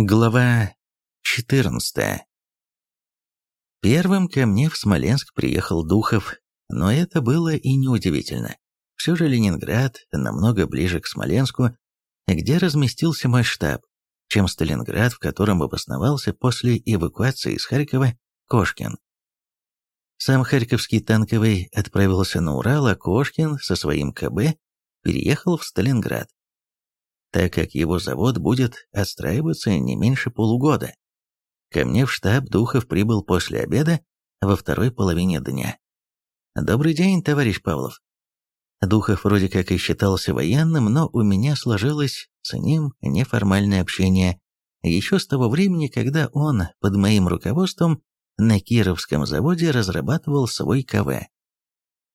Глава 14 Первым ко мне в Смоленск приехал Духов, но это было и неудивительно. Все же Ленинград намного ближе к Смоленску, где разместился мой штаб, чем Сталинград, в котором обосновался после эвакуации из Харькова Кошкин. Сам Харьковский танковый отправился на Урал, а Кошкин со своим КБ переехал в Сталинград так как его завод будет отстраиваться не меньше полугода. Ко мне в штаб Духов прибыл после обеда во второй половине дня. «Добрый день, товарищ Павлов». Духов вроде как и считался военным, но у меня сложилось с ним неформальное общение еще с того времени, когда он под моим руководством на Кировском заводе разрабатывал свой КВ.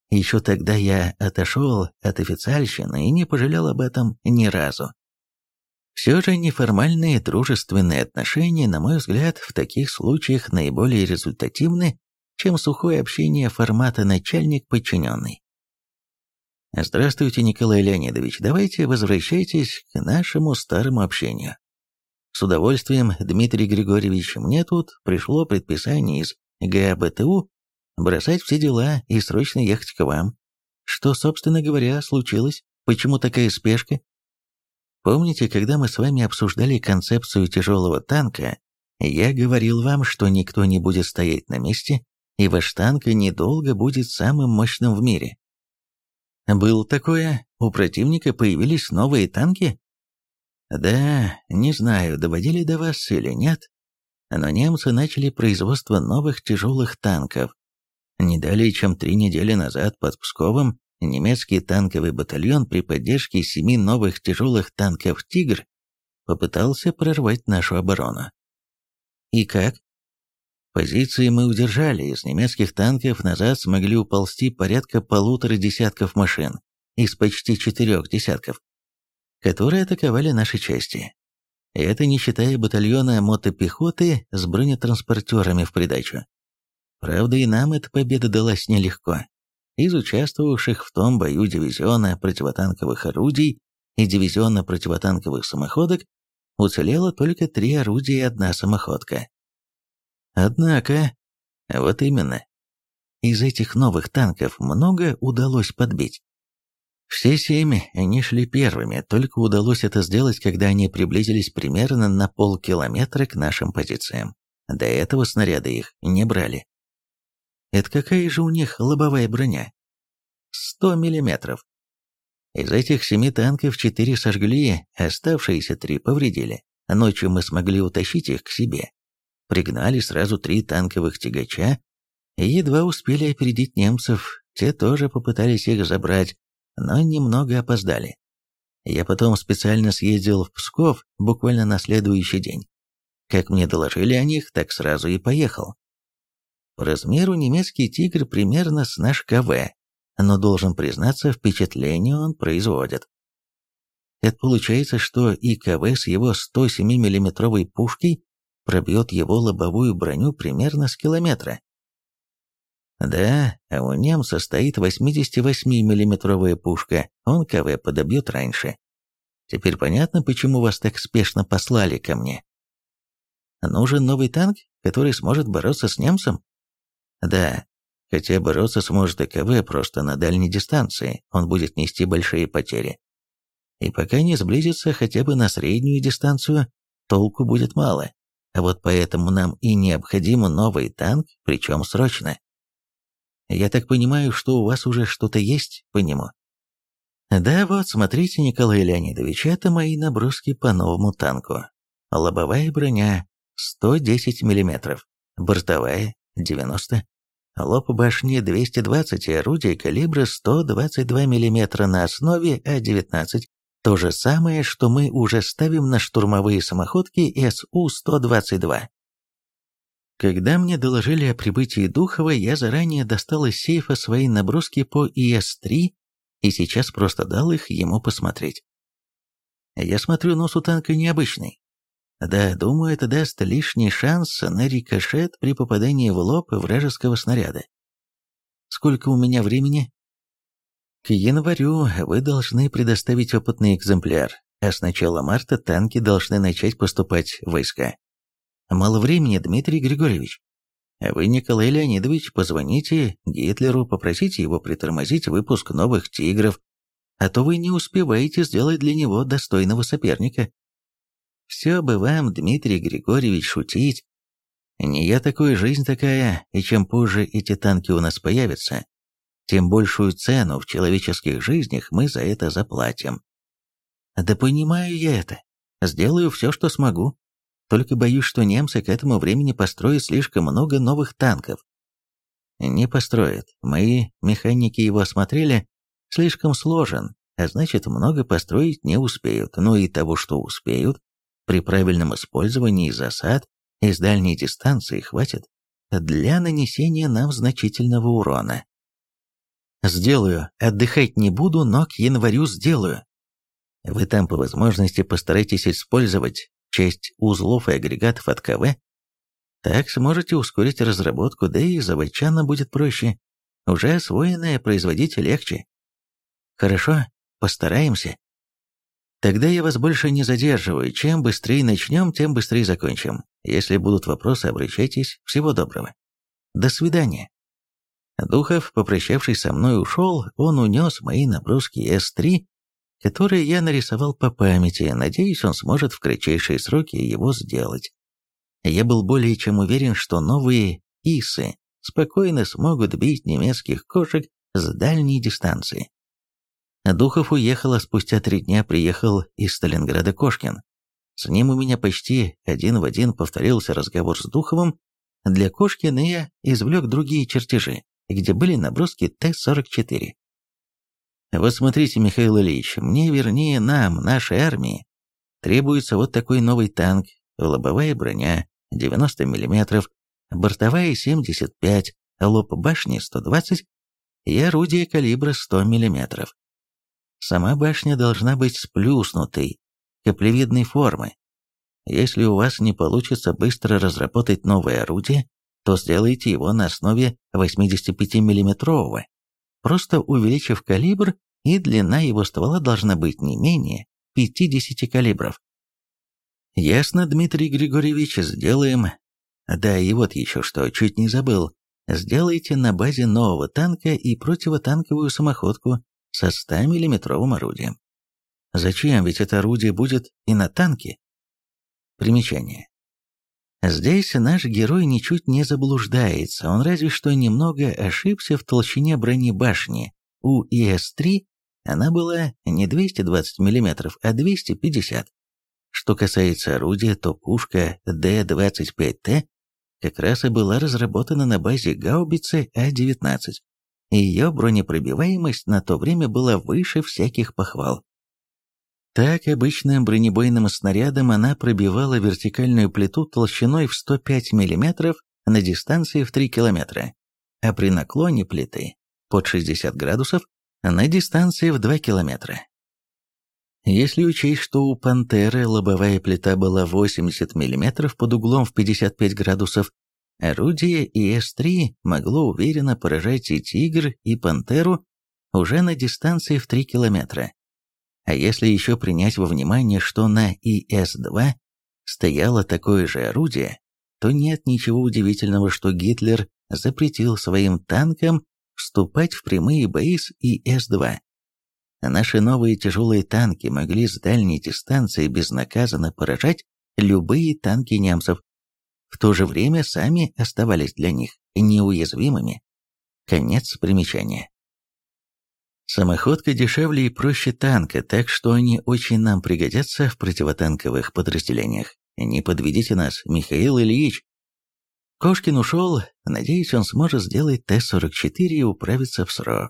Еще тогда я отошел от официальщины и не пожалел об этом ни разу. Все же неформальные дружественные отношения, на мой взгляд, в таких случаях наиболее результативны, чем сухое общение формата начальник-подчиненный. Здравствуйте, Николай Леонидович, давайте возвращайтесь к нашему старому общению. С удовольствием, Дмитрий Григорьевич, мне тут пришло предписание из ГАБТУ бросать все дела и срочно ехать к вам. Что, собственно говоря, случилось? Почему такая спешка? Помните, когда мы с вами обсуждали концепцию тяжелого танка, я говорил вам, что никто не будет стоять на месте, и ваш танк недолго будет самым мощным в мире. Было такое, у противника появились новые танки? Да, не знаю, доводили до вас или нет, но немцы начали производство новых тяжелых танков. Не далее, чем три недели назад под Псковом немецкий танковый батальон при поддержке семи новых тяжелых танков «Тигр» попытался прорвать нашу оборону. И как? Позиции мы удержали, из немецких танков назад смогли уползти порядка полутора десятков машин из почти четырех десятков, которые атаковали наши части. Это не считая батальона мотопехоты с бронетранспортерами в придачу. Правда, и нам эта победа далась нелегко. Из участвовавших в том бою дивизиона противотанковых орудий и дивизиона противотанковых самоходок уцелело только три орудия и одна самоходка. Однако, вот именно, из этих новых танков много удалось подбить. Все семь они шли первыми, только удалось это сделать, когда они приблизились примерно на полкилометра к нашим позициям. До этого снаряды их не брали. Это какая же у них лобовая броня? 100 миллиметров. Из этих семи танков четыре сожгли, оставшиеся три повредили. Ночью мы смогли утащить их к себе. Пригнали сразу три танковых тягача и едва успели опередить немцев. Те тоже попытались их забрать, но немного опоздали. Я потом специально съездил в Псков буквально на следующий день. Как мне доложили о них, так сразу и поехал. По размеру немецкий «Тигр» примерно с наш КВ, но должен признаться, впечатление он производит. Это получается, что и КВ с его 107 миллиметровой пушкой пробьет его лобовую броню примерно с километра. Да, а у немца стоит 88 миллиметровая пушка, он КВ подобьет раньше. Теперь понятно, почему вас так спешно послали ко мне. Нужен новый танк, который сможет бороться с немцем? Да, хотя бороться сможет и КВ просто на дальней дистанции, он будет нести большие потери. И пока не сблизится хотя бы на среднюю дистанцию, толку будет мало. А вот поэтому нам и необходим новый танк, причем срочно. Я так понимаю, что у вас уже что-то есть по нему? Да, вот, смотрите, Николай Леонидович, это мои наброски по новому танку. Лобовая броня 110 мм, бортовая 90 Лоб башни 220 и орудие калибра 122 мм на основе А-19. То же самое, что мы уже ставим на штурмовые самоходки СУ-122. Когда мне доложили о прибытии Духова, я заранее достал из сейфа свои наброски по ИС-3 и сейчас просто дал их ему посмотреть. Я смотрю, нос у танка необычный. Да, думаю, это даст лишний шанс на рикошет при попадании в лоб вражеского снаряда. Сколько у меня времени? К январю вы должны предоставить опытный экземпляр. а с начала марта танки должны начать поступать в войска. Мало времени, Дмитрий Григорьевич. Вы, Николай Леонидович, позвоните Гитлеру, попросите его притормозить выпуск новых «Тигров», а то вы не успеваете сделать для него достойного соперника. Все бы вам, Дмитрий Григорьевич, шутить. Не я такой, жизнь такая, и чем позже эти танки у нас появятся, тем большую цену в человеческих жизнях мы за это заплатим. Да понимаю я это. Сделаю все, что смогу. Только боюсь, что немцы к этому времени построят слишком много новых танков. Не построят. Мы, механики, его осмотрели. Слишком сложен, а значит, много построить не успеют. Но и того, что успеют, при правильном использовании засад из дальней дистанции хватит для нанесения нам значительного урона. Сделаю. Отдыхать не буду, но к январю сделаю. Вы там по возможности постарайтесь использовать часть узлов и агрегатов от КВ. Так сможете ускорить разработку, да и заводчанам будет проще. Уже освоенное производить легче. Хорошо, постараемся. Тогда я вас больше не задерживаю. Чем быстрее начнем, тем быстрее закончим. Если будут вопросы, обращайтесь. Всего доброго. До свидания. Духов, попрощавшись со мной, ушел. Он унес мои наброски С-3, которые я нарисовал по памяти. Надеюсь, он сможет в кратчайшие сроки его сделать. Я был более чем уверен, что новые ИСы спокойно смогут бить немецких кошек с дальней дистанции. Духов уехал, а спустя три дня приехал из Сталинграда Кошкин. С ним у меня почти один в один повторился разговор с Духовым. Для Кошкина я извлек другие чертежи где были наброски Т-44. Вот смотрите, Михаил Ильич, мне, вернее, нам, нашей армии, требуется вот такой новый танк, лобовая броня 90 мм, бортовая 75, лоб башни 120 и орудие калибра 100 мм. Сама башня должна быть сплюснутой, каплевидной формы. Если у вас не получится быстро разработать новое орудие, то сделайте его на основе 85 миллиметрового просто увеличив калибр, и длина его ствола должна быть не менее 50 калибров. Ясно, Дмитрий Григорьевич, сделаем. Да, и вот еще что, чуть не забыл. Сделайте на базе нового танка и противотанковую самоходку со 100-миллиметровым орудием. Зачем? Ведь это орудие будет и на танке. Примечание. Здесь наш герой ничуть не заблуждается, он разве что немного ошибся в толщине брони башни. У ИС-3 она была не 220 мм, а 250 Что касается орудия, то пушка Д-25Т как раз и была разработана на базе гаубицы А-19. Ее бронепробиваемость на то время была выше всяких похвал. Так, обычным бронебойным снарядом она пробивала вертикальную плиту толщиной в 105 мм на дистанции в 3 км, а при наклоне плиты под 60 градусов на дистанции в 2 км. Если учесть, что у «Пантеры» лобовая плита была 80 мм под углом в 55 градусов, орудие ИС-3 могло уверенно поражать и «Тигр», и «Пантеру» уже на дистанции в 3 километра. А если еще принять во внимание, что на ИС-2 стояло такое же орудие, то нет ничего удивительного, что Гитлер запретил своим танкам вступать в прямые бои с ИС-2. Наши новые тяжелые танки могли с дальней дистанции безнаказанно поражать любые танки немцев, в то же время сами оставались для них неуязвимыми. Конец примечания. Самоходка дешевле и проще танка, так что они очень нам пригодятся в противотанковых подразделениях. Не подведите нас, Михаил Ильич. Кошкин ушел, надеюсь, он сможет сделать Т-44 и управиться в срок.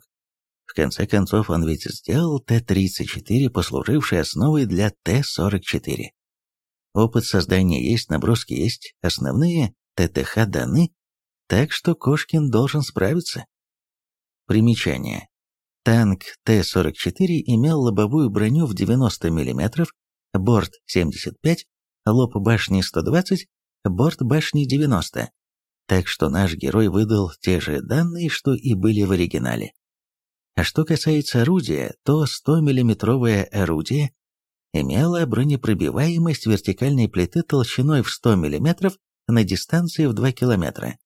В конце концов, он ведь сделал Т-34, послуживший основой для Т-44. Опыт создания есть, наброски есть, основные ТТХ даны, так что Кошкин должен справиться. Примечание. Танк Т-44 имел лобовую броню в 90 мм, борт 75, лоб башни 120, борт башни 90. Так что наш герой выдал те же данные, что и были в оригинале. А что касается орудия, то 100-миллиметровое орудие имела бронепробиваемость вертикальной плиты толщиной в 100 мм на дистанции в 2 км,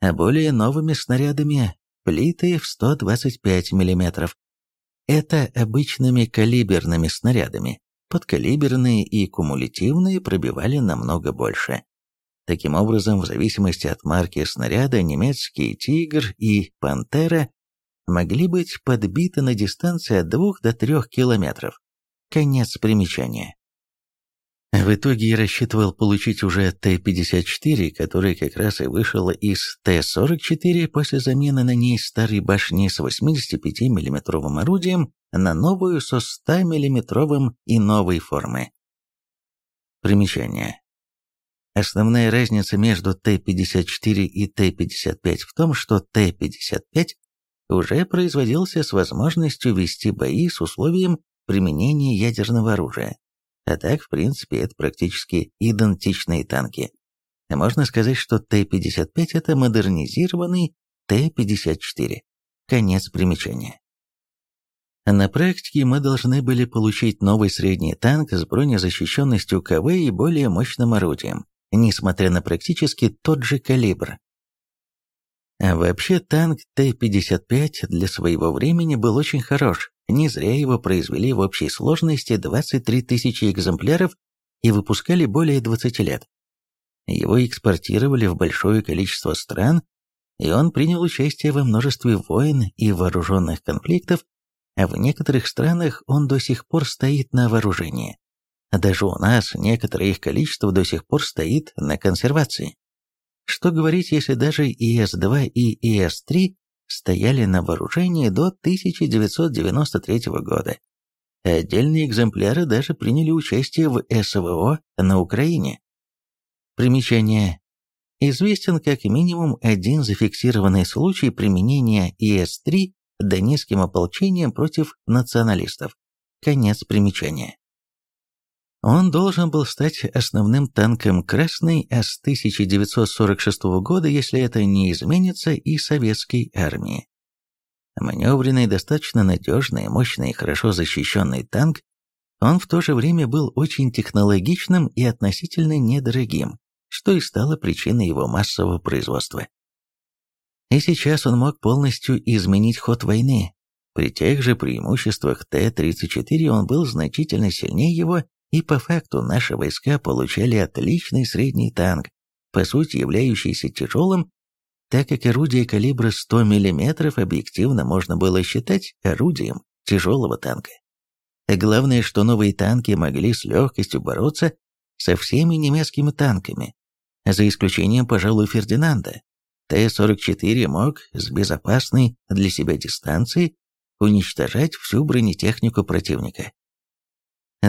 а более новыми снарядами плиты в 125 мм. Это обычными калиберными снарядами. Подкалиберные и кумулятивные пробивали намного больше. Таким образом, в зависимости от марки снаряда, немецкий «Тигр» и «Пантера» могли быть подбиты на дистанции от 2 до 3 километров. Конец примечания. В итоге я рассчитывал получить уже Т-54, который как раз и вышел из Т-44 после замены на ней старой башни с 85 миллиметровым орудием на новую со 100 миллиметровым и новой формы. Примечание. Основная разница между Т-54 и Т-55 в том, что Т-55 уже производился с возможностью вести бои с условием применения ядерного оружия. А так, в принципе, это практически идентичные танки. Можно сказать, что Т-55 это модернизированный Т-54. Конец примечания. На практике мы должны были получить новый средний танк с бронезащищенностью КВ и более мощным орудием, несмотря на практически тот же калибр. А вообще танк Т-55 для своего времени был очень хорош, не зря его произвели в общей сложности 23 тысячи экземпляров и выпускали более 20 лет. Его экспортировали в большое количество стран, и он принял участие во множестве войн и вооруженных конфликтов, а в некоторых странах он до сих пор стоит на вооружении. Даже у нас некоторое их количество до сих пор стоит на консервации. Что говорить, если даже ИС-2 и ИС-3 стояли на вооружении до 1993 года. Отдельные экземпляры даже приняли участие в СВО на Украине. Примечание. Известен как минимум один зафиксированный случай применения ИС-3 донецким ополчением против националистов. Конец примечания. Он должен был стать основным танком Красной, а с 1946 года, если это не изменится, и советской армии. Маневренный, достаточно надежный, мощный и хорошо защищенный танк, он в то же время был очень технологичным и относительно недорогим, что и стало причиной его массового производства. И сейчас он мог полностью изменить ход войны. При тех же преимуществах Т-34 он был значительно сильнее его и по факту наши войска получали отличный средний танк, по сути являющийся тяжелым, так как орудие калибра 100 мм объективно можно было считать орудием тяжелого танка. А главное, что новые танки могли с легкостью бороться со всеми немецкими танками, за исключением, пожалуй, Фердинанда. Т-44 мог с безопасной для себя дистанции уничтожать всю бронетехнику противника.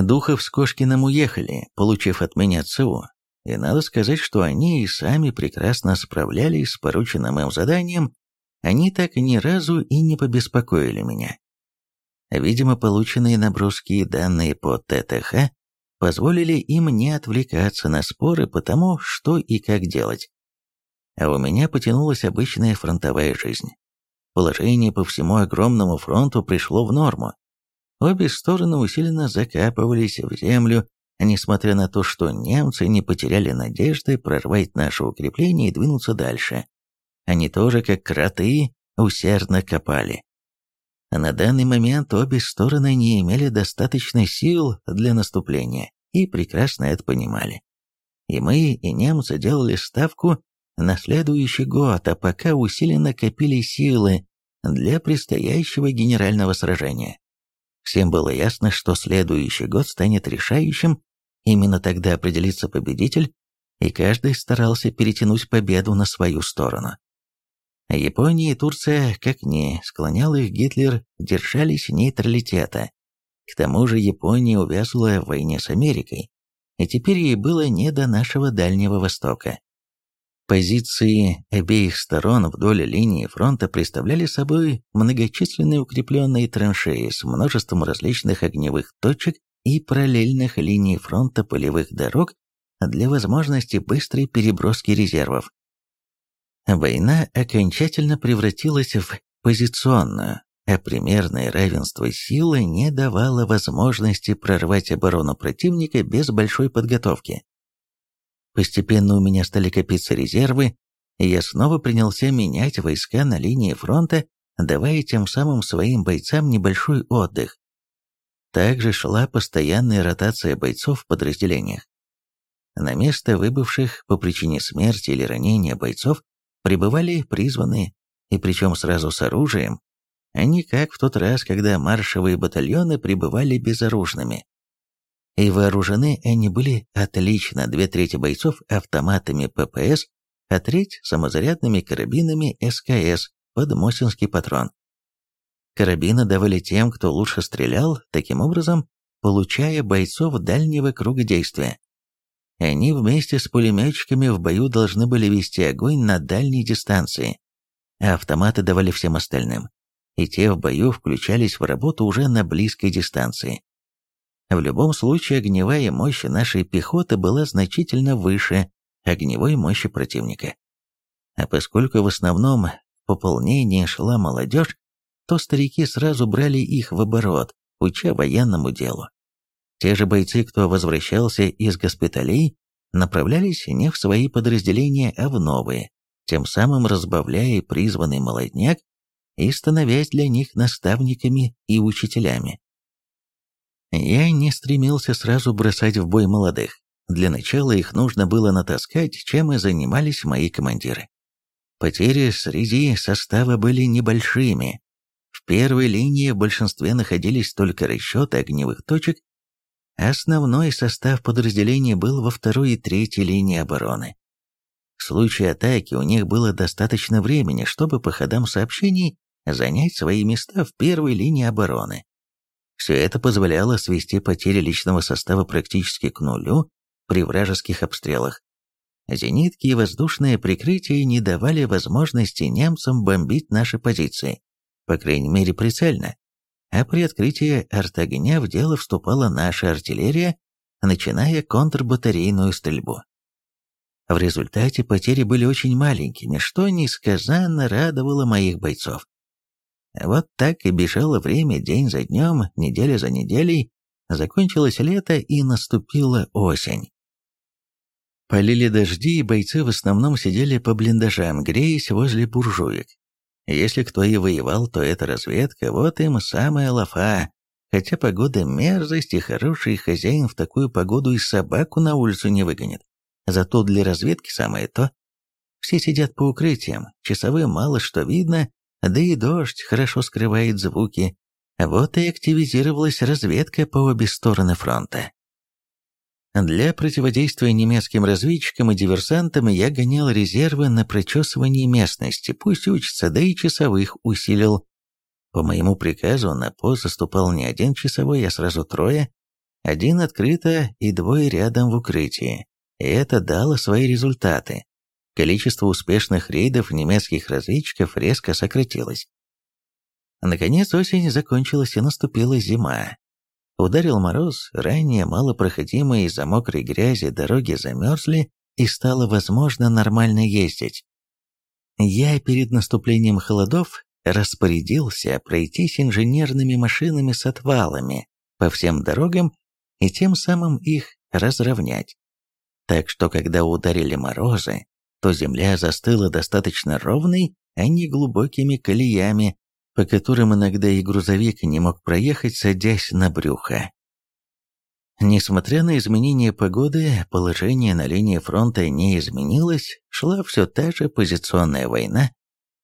Духов с Кошкиным уехали, получив от меня ЦУ, и надо сказать, что они и сами прекрасно справлялись с порученным им заданием, они так ни разу и не побеспокоили меня. Видимо, полученные наброски и данные по ТТХ позволили им не отвлекаться на споры по тому, что и как делать. А у меня потянулась обычная фронтовая жизнь. Положение по всему огромному фронту пришло в норму. Обе стороны усиленно закапывались в землю, несмотря на то, что немцы не потеряли надежды прорвать наше укрепление и двинуться дальше. Они тоже, как кроты, усердно копали. На данный момент обе стороны не имели достаточной сил для наступления и прекрасно это понимали. И мы, и немцы делали ставку на следующий год, а пока усиленно копили силы для предстоящего генерального сражения. Всем было ясно, что следующий год станет решающим, именно тогда определится победитель, и каждый старался перетянуть победу на свою сторону. Япония и Турция, как ни склонял их Гитлер, держались нейтралитета. К тому же Япония увязла в войне с Америкой, и теперь ей было не до нашего Дальнего Востока. Позиции обеих сторон вдоль линии фронта представляли собой многочисленные укрепленные траншеи с множеством различных огневых точек и параллельных линий фронта полевых дорог для возможности быстрой переброски резервов. Война окончательно превратилась в позиционную, а примерное равенство силы не давало возможности прорвать оборону противника без большой подготовки. Постепенно у меня стали копиться резервы, и я снова принялся менять войска на линии фронта, давая тем самым своим бойцам небольшой отдых. Также шла постоянная ротация бойцов в подразделениях. На место выбывших по причине смерти или ранения бойцов прибывали призванные, и причем сразу с оружием, а не как в тот раз, когда маршевые батальоны прибывали безоружными. И вооружены они были отлично, две трети бойцов автоматами ППС, а треть самозарядными карабинами СКС под Мосинский патрон. Карабины давали тем, кто лучше стрелял, таким образом получая бойцов дальнего круга действия. Они вместе с пулеметчиками в бою должны были вести огонь на дальней дистанции, а автоматы давали всем остальным, и те в бою включались в работу уже на близкой дистанции. В любом случае огневая мощь нашей пехоты была значительно выше огневой мощи противника. А поскольку в основном в пополнении шла молодежь, то старики сразу брали их в оборот, уча военному делу. Те же бойцы, кто возвращался из госпиталей, направлялись не в свои подразделения, а в новые, тем самым разбавляя призванный молодняк и становясь для них наставниками и учителями. Я не стремился сразу бросать в бой молодых. Для начала их нужно было натаскать, чем и занимались мои командиры. Потери среди состава были небольшими, в первой линии в большинстве находились только расчеты огневых точек, основной состав подразделения был во второй и третьей линии обороны. В случае атаки у них было достаточно времени, чтобы по ходам сообщений занять свои места в первой линии обороны. Все это позволяло свести потери личного состава практически к нулю при вражеских обстрелах. Зенитки и воздушное прикрытие не давали возможности немцам бомбить наши позиции по крайней мере прицельно, а при открытии артогня в дело вступала наша артиллерия, начиная контрбатарейную стрельбу. В результате потери были очень маленькими, что несказанно радовало моих бойцов. Вот так и бежало время день за днем, неделя за неделей, закончилось лето и наступила осень. Полили дожди, и бойцы в основном сидели по блиндажам, греясь возле буржуек. Если кто и воевал, то это разведка, вот им самая лафа. Хотя погода мерзость, и хороший хозяин в такую погоду и собаку на улицу не выгонит. Зато для разведки самое то. Все сидят по укрытиям, часовым мало что видно, да и дождь хорошо скрывает звуки. Вот и активизировалась разведка по обе стороны фронта. Для противодействия немецким разведчикам и диверсантам я гонял резервы на прочесывание местности, пусть учатся, да и часовых усилил. По моему приказу на пост заступал не один часовой, а сразу трое, один открыто и двое рядом в укрытии. И это дало свои результаты. Количество успешных рейдов немецких разведчиков резко сократилось. Наконец осень закончилась и наступила зима. Ударил мороз, ранее малопроходимые из-за мокрой грязи дороги замерзли, и стало возможно нормально ездить. Я перед наступлением холодов распорядился пройтись инженерными машинами с отвалами по всем дорогам и тем самым их разровнять. Так что когда ударили морозы, то земля застыла достаточно ровной, а не глубокими колеями, по которым иногда и грузовик не мог проехать, садясь на брюхо. Несмотря на изменение погоды, положение на линии фронта не изменилось, шла все та же позиционная война.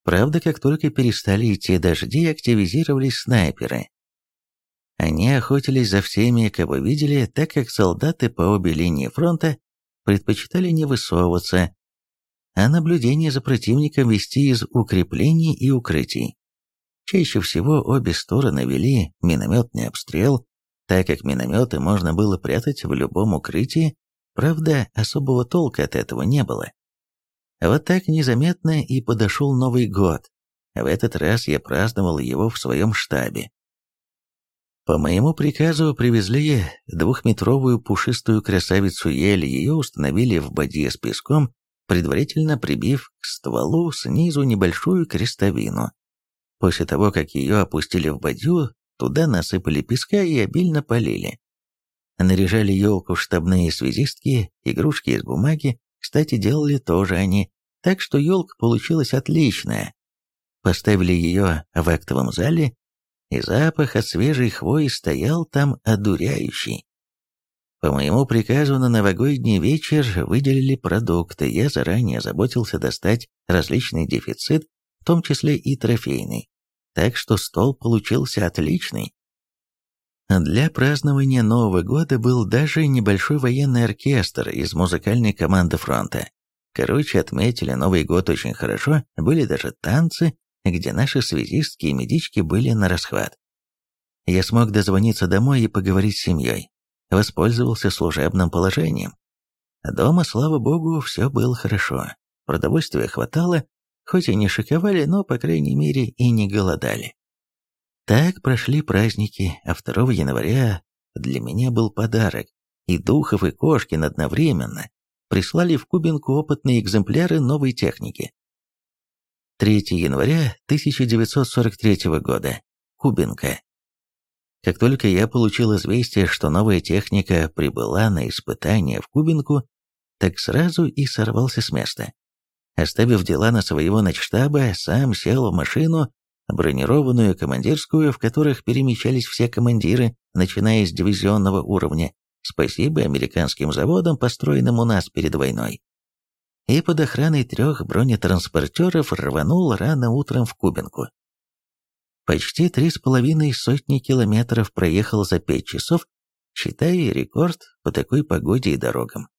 Правда, как только перестали идти дожди, активизировались снайперы. Они охотились за всеми, кого видели, так как солдаты по обе линии фронта предпочитали не высовываться, а наблюдение за противником вести из укреплений и укрытий. Чаще всего обе стороны вели минометный обстрел, так как минометы можно было прятать в любом укрытии, правда, особого толка от этого не было. Вот так незаметно и подошел Новый год. В этот раз я праздновал его в своем штабе. По моему приказу привезли двухметровую пушистую красавицу ель, ее установили в бадье с песком, предварительно прибив к стволу снизу небольшую крестовину. После того, как ее опустили в бадью, туда насыпали песка и обильно полили. Наряжали елку штабные связистки, игрушки из бумаги, кстати, делали тоже они, так что елка получилась отличная. Поставили ее в актовом зале, и запах от свежей хвои стоял там одуряющий. По моему приказу на новогодний вечер выделили продукты, я заранее заботился достать различный дефицит, в том числе и трофейный, так что стол получился отличный. Для празднования Нового года был даже небольшой военный оркестр из музыкальной команды фронта. Короче, отметили Новый год очень хорошо, были даже танцы, где наши связистки и медички были на расхват. Я смог дозвониться домой и поговорить с семьей. Воспользовался служебным положением. Дома, слава богу, все было хорошо. Продовольствия хватало, хоть и не шиковали, но, по крайней мере, и не голодали. Так прошли праздники, а 2 января для меня был подарок. И Духов, и Кошкин одновременно прислали в Кубинку опытные экземпляры новой техники. 3 января 1943 года. Кубинка. Как только я получил известие, что новая техника прибыла на испытание в Кубинку, так сразу и сорвался с места. Оставив дела на своего начштаба, сам сел в машину бронированную командирскую, в которых перемещались все командиры, начиная с дивизионного уровня, спасибо американским заводам, построенным у нас перед войной. И под охраной трех бронетранспортеров рванул рано утром в Кубинку. Почти три с половиной сотни километров проехал за пять часов, считая рекорд по такой погоде и дорогам.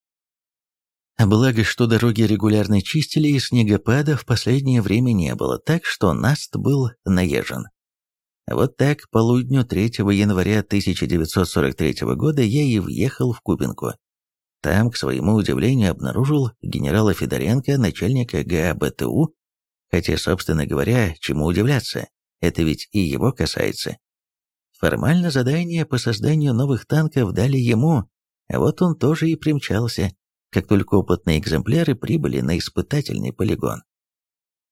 Благо, что дороги регулярно чистили и снегопада в последнее время не было, так что Наст был наезжен. Вот так, полудню 3 января 1943 года я и въехал в Кубинку. Там, к своему удивлению, обнаружил генерала Федоренко, начальника ГАБТУ, хотя, собственно говоря, чему удивляться, это ведь и его касается. Формально задание по созданию новых танков дали ему, а вот он тоже и примчался, как только опытные экземпляры прибыли на испытательный полигон.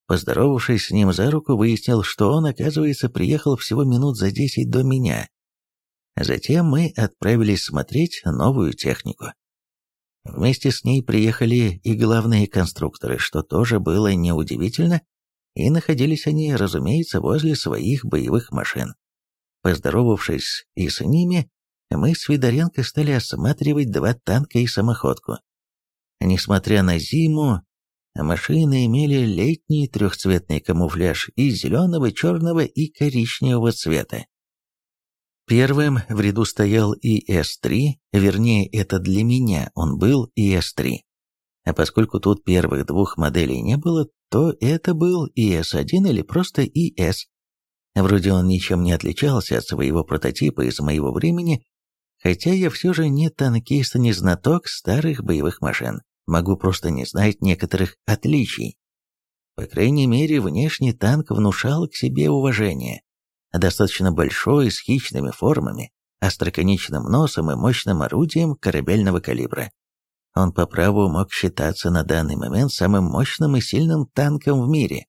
Поздоровавшись с ним за руку, выяснил, что он, оказывается, приехал всего минут за десять до меня. Затем мы отправились смотреть новую технику. Вместе с ней приехали и главные конструкторы, что тоже было неудивительно, и находились они, разумеется, возле своих боевых машин. Поздоровавшись и с ними, мы с Федоренко стали осматривать два танка и самоходку. Несмотря на зиму, машины имели летний трехцветный камуфляж из зеленого, черного и коричневого цвета. Первым в ряду стоял ИС-3, вернее, это для меня он был ИС-3. А поскольку тут первых двух моделей не было, то это был ИС-1 или просто ИС. Вроде он ничем не отличался от своего прототипа из моего времени, хотя я все же не танкист, не знаток старых боевых машин могу просто не знать некоторых отличий. По крайней мере, внешний танк внушал к себе уважение. Достаточно большой, с хищными формами, остроконечным носом и мощным орудием корабельного калибра. Он по праву мог считаться на данный момент самым мощным и сильным танком в мире.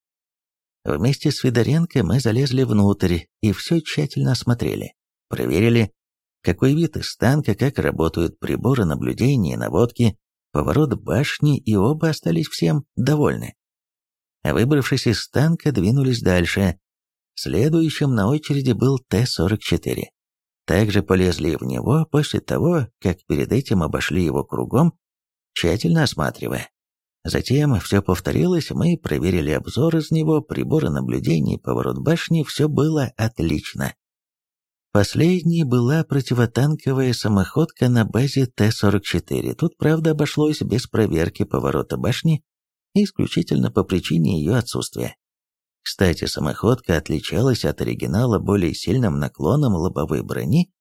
Вместе с Федоренко мы залезли внутрь и все тщательно осмотрели. Проверили, какой вид из танка, как работают приборы наблюдения и наводки, поворот башни, и оба остались всем довольны. Выбравшись из танка, двинулись дальше. Следующим на очереди был Т-44. Также полезли в него после того, как перед этим обошли его кругом, тщательно осматривая. Затем все повторилось, мы проверили обзор из него, приборы наблюдения, поворот башни, все было отлично. Последней была противотанковая самоходка на базе Т-44. Тут, правда, обошлось без проверки поворота башни, исключительно по причине ее отсутствия. Кстати, самоходка отличалась от оригинала более сильным наклоном лобовой брони,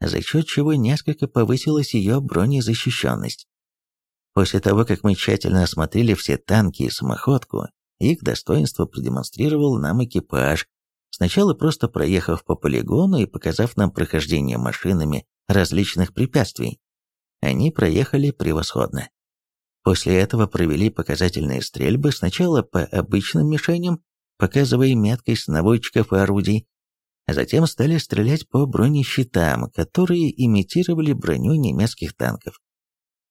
за счет чего несколько повысилась ее бронезащищенность. После того, как мы тщательно осмотрели все танки и самоходку, их достоинство продемонстрировал нам экипаж, Сначала просто проехав по полигону и показав нам прохождение машинами различных препятствий. Они проехали превосходно. После этого провели показательные стрельбы сначала по обычным мишеням, показывая меткость наводчиков и орудий. Затем стали стрелять по бронещитам, которые имитировали броню немецких танков.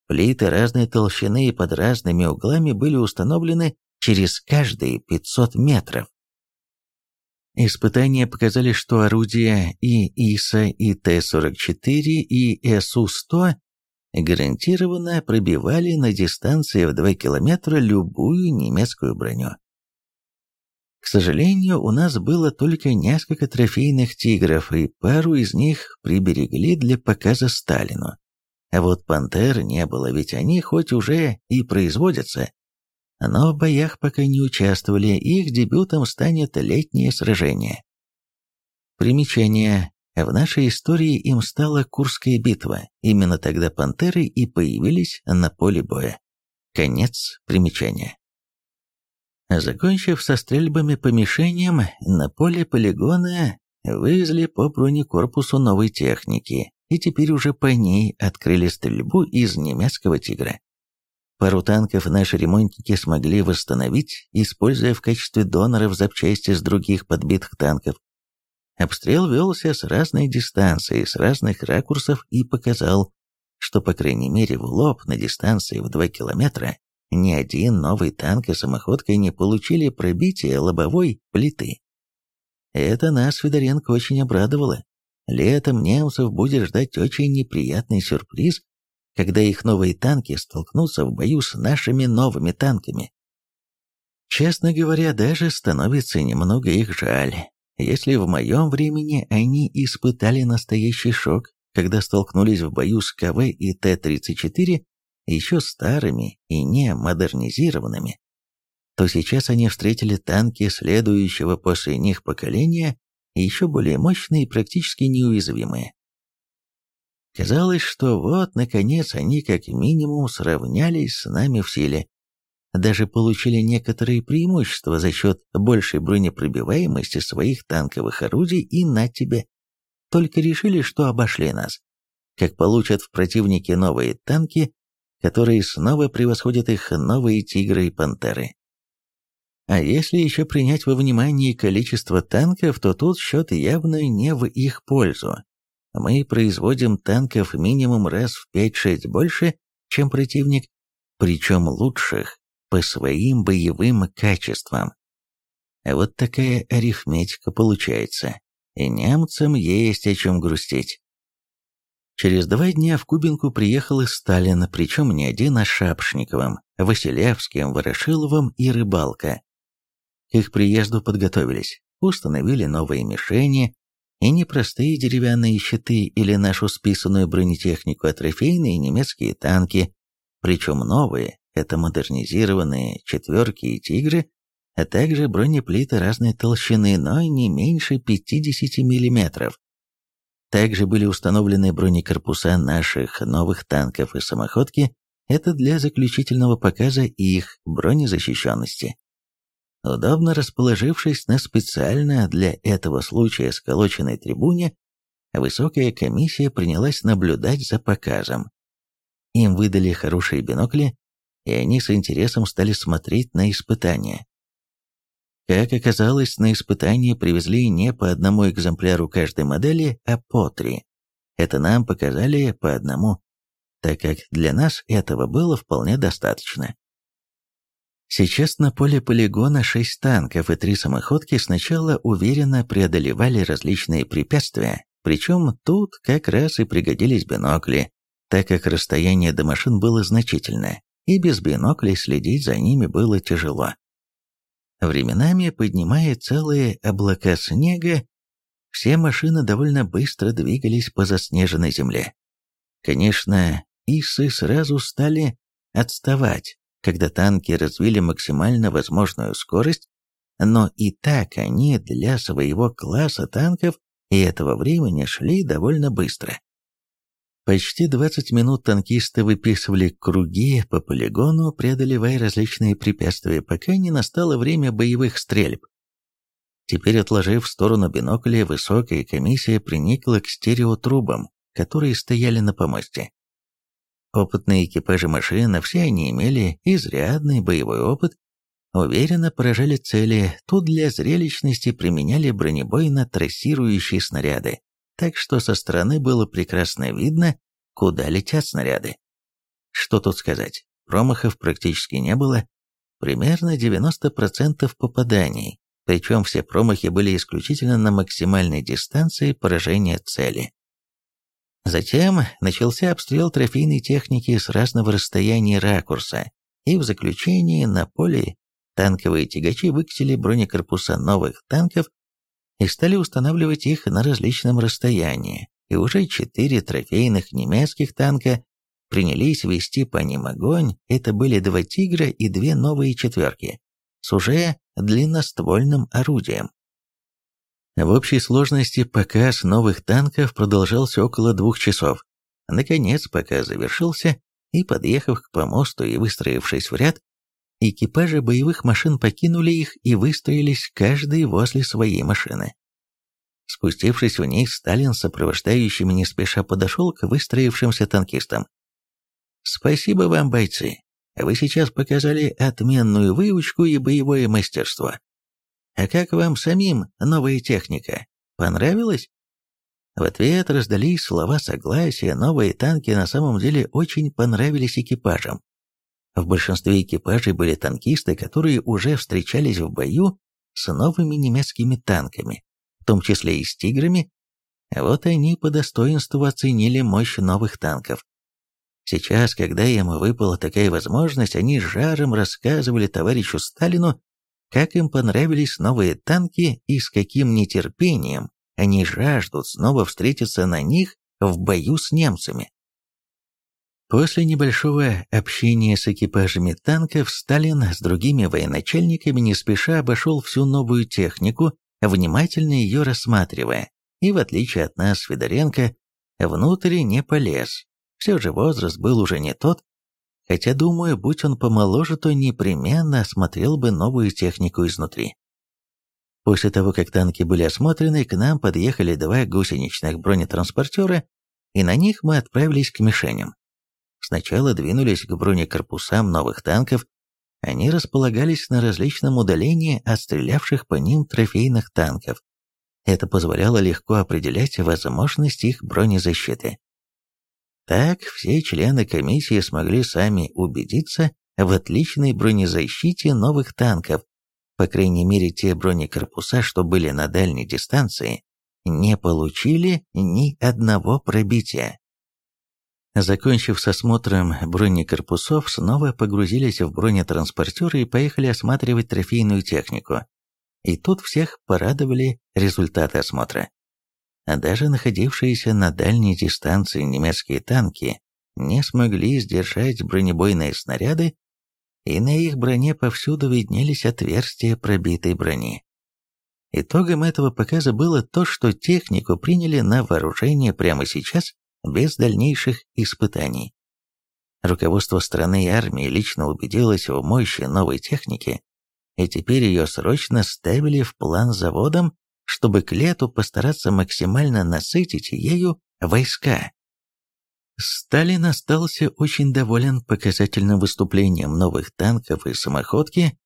Плиты разной толщины и под разными углами были установлены через каждые 500 метров. Испытания показали, что орудия и ИСа, и Т-44, и СУ-100 гарантированно пробивали на дистанции в 2 километра любую немецкую броню. К сожалению, у нас было только несколько трофейных «Тигров», и пару из них приберегли для показа Сталину. А вот «Пантер» не было, ведь они хоть уже и производятся, но в боях пока не участвовали, их дебютом станет летнее сражение. Примечание. В нашей истории им стала Курская битва. Именно тогда пантеры и появились на поле боя. Конец примечания. Закончив со стрельбами по мишеням, на поле полигона вывезли по бронекорпусу новой техники, и теперь уже по ней открыли стрельбу из немецкого «Тигра». Пару танков наши ремонтники смогли восстановить, используя в качестве доноров запчасти с других подбитых танков. Обстрел велся с разной дистанции, с разных ракурсов и показал, что по крайней мере в лоб на дистанции в 2 километра ни один новый танк и самоходка не получили пробития лобовой плиты. Это нас Федоренко очень обрадовало. Летом немцев будет ждать очень неприятный сюрприз когда их новые танки столкнутся в бою с нашими новыми танками. Честно говоря, даже становится немного их жаль. Если в моем времени они испытали настоящий шок, когда столкнулись в бою с КВ и Т-34, еще старыми и не модернизированными, то сейчас они встретили танки следующего после них поколения, еще более мощные и практически неуязвимые. Казалось, что вот, наконец, они как минимум сравнялись с нами в силе. Даже получили некоторые преимущества за счет большей бронепробиваемости своих танковых орудий и на тебе. Только решили, что обошли нас. Как получат в противнике новые танки, которые снова превосходят их новые «Тигры» и «Пантеры». А если еще принять во внимание количество танков, то тут счет явно не в их пользу мы производим танков минимум раз в 5-6 больше, чем противник, причем лучших по своим боевым качествам. Вот такая арифметика получается, и немцам есть о чем грустить. Через два дня в Кубинку приехал и Сталин, причем не один, а Шапшниковым, Василевским, Ворошиловым и Рыбалка. Их приезду подготовились, установили новые мишени, и не простые деревянные щиты или нашу списанную бронетехнику, а трофейные немецкие танки, причем новые, это модернизированные четверки и тигры, а также бронеплиты разной толщины, но не меньше 50 мм. Также были установлены бронекорпуса наших новых танков и самоходки, это для заключительного показа их бронезащищенности. Удобно расположившись на специально для этого случая сколоченной трибуне, высокая комиссия принялась наблюдать за показом. Им выдали хорошие бинокли, и они с интересом стали смотреть на испытания. Как оказалось, на испытания привезли не по одному экземпляру каждой модели, а по три. Это нам показали по одному, так как для нас этого было вполне достаточно. Сейчас на поле полигона шесть танков и три самоходки сначала уверенно преодолевали различные препятствия, причем тут как раз и пригодились бинокли, так как расстояние до машин было значительное, и без биноклей следить за ними было тяжело. Временами, поднимая целые облака снега, все машины довольно быстро двигались по заснеженной земле. Конечно, исы сразу стали отставать, когда танки развили максимально возможную скорость, но и так они для своего класса танков и этого времени шли довольно быстро. Почти 20 минут танкисты выписывали круги по полигону, преодолевая различные препятствия, пока не настало время боевых стрельб. Теперь, отложив в сторону бинокля, высокая комиссия приникла к стереотрубам, которые стояли на помосте. Опытные экипажи машин, все они имели изрядный боевой опыт, уверенно поражали цели, тут для зрелищности применяли бронебойно-трассирующие снаряды, так что со стороны было прекрасно видно, куда летят снаряды. Что тут сказать, промахов практически не было, примерно 90% попаданий, причем все промахи были исключительно на максимальной дистанции поражения цели. Затем начался обстрел трофейной техники с разного расстояния ракурса, и в заключении на поле танковые тягачи выкатили бронекорпуса новых танков и стали устанавливать их на различном расстоянии, и уже четыре трофейных немецких танка принялись вести по ним огонь, это были два «Тигра» и две новые четверки, с уже длинноствольным орудием. В общей сложности показ новых танков продолжался около двух часов. Наконец показ завершился, и, подъехав к помосту и выстроившись в ряд, экипажи боевых машин покинули их и выстроились каждый возле своей машины. Спустившись вниз, Сталин сопровождающими не спеша подошел к выстроившимся танкистам. «Спасибо вам, бойцы. Вы сейчас показали отменную выучку и боевое мастерство. А как вам самим новая техника? Понравилась?» В ответ раздались слова согласия, новые танки на самом деле очень понравились экипажам. В большинстве экипажей были танкисты, которые уже встречались в бою с новыми немецкими танками, в том числе и с «Тиграми». Вот они по достоинству оценили мощь новых танков. Сейчас, когда им выпала такая возможность, они жаром рассказывали товарищу Сталину, как им понравились новые танки и с каким нетерпением они жаждут снова встретиться на них в бою с немцами. После небольшого общения с экипажами танков Сталин с другими военачальниками не спеша обошел всю новую технику, внимательно ее рассматривая, и в отличие от нас, Федоренко, внутрь не полез, все же возраст был уже не тот, хотя, думаю, будь он помоложе, то непременно осмотрел бы новую технику изнутри. После того, как танки были осмотрены, к нам подъехали два гусеничных бронетранспортера, и на них мы отправились к мишеням. Сначала двинулись к бронекорпусам новых танков, они располагались на различном удалении от стрелявших по ним трофейных танков. Это позволяло легко определять возможность их бронезащиты. Так все члены комиссии смогли сами убедиться в отличной бронезащите новых танков, по крайней мере те бронекорпуса, что были на дальней дистанции, не получили ни одного пробития. Закончив с осмотром бронекорпусов, снова погрузились в бронетранспортеры и поехали осматривать трофейную технику. И тут всех порадовали результаты осмотра даже находившиеся на дальней дистанции немецкие танки не смогли сдержать бронебойные снаряды, и на их броне повсюду виднелись отверстия пробитой брони. Итогом этого показа было то, что технику приняли на вооружение прямо сейчас, без дальнейших испытаний. Руководство страны и армии лично убедилось в мощи новой техники, и теперь ее срочно ставили в план заводом чтобы к лету постараться максимально насытить ею войска. Сталин остался очень доволен показательным выступлением новых танков и самоходки.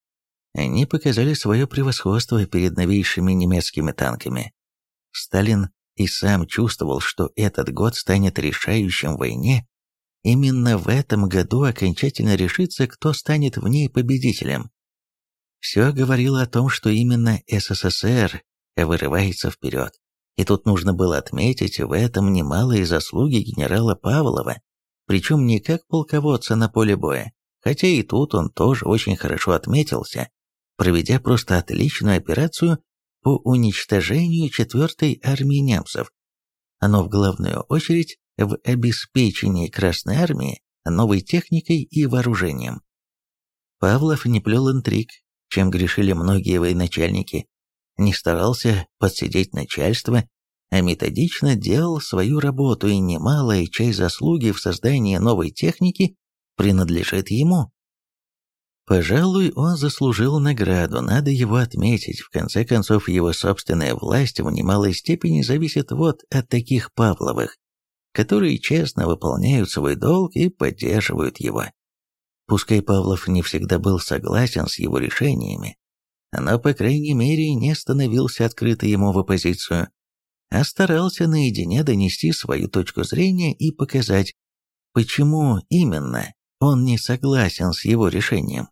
Они показали свое превосходство перед новейшими немецкими танками. Сталин и сам чувствовал, что этот год станет решающим в войне. Именно в этом году окончательно решится, кто станет в ней победителем. Все говорило о том, что именно СССР вырывается вперед. И тут нужно было отметить в этом немалые заслуги генерала Павлова, причем не как полководца на поле боя, хотя и тут он тоже очень хорошо отметился, проведя просто отличную операцию по уничтожению 4-й армии немцев, но в главную очередь в обеспечении Красной армии новой техникой и вооружением. Павлов не плел интриг, чем грешили многие военачальники, не старался подсидеть начальство, а методично делал свою работу, и немалая часть заслуги в создании новой техники принадлежит ему. Пожалуй, он заслужил награду, надо его отметить. В конце концов, его собственная власть в немалой степени зависит вот от таких Павловых, которые честно выполняют свой долг и поддерживают его. Пускай Павлов не всегда был согласен с его решениями, но, по крайней мере, не становился открыто ему в оппозицию, а старался наедине донести свою точку зрения и показать, почему именно он не согласен с его решением.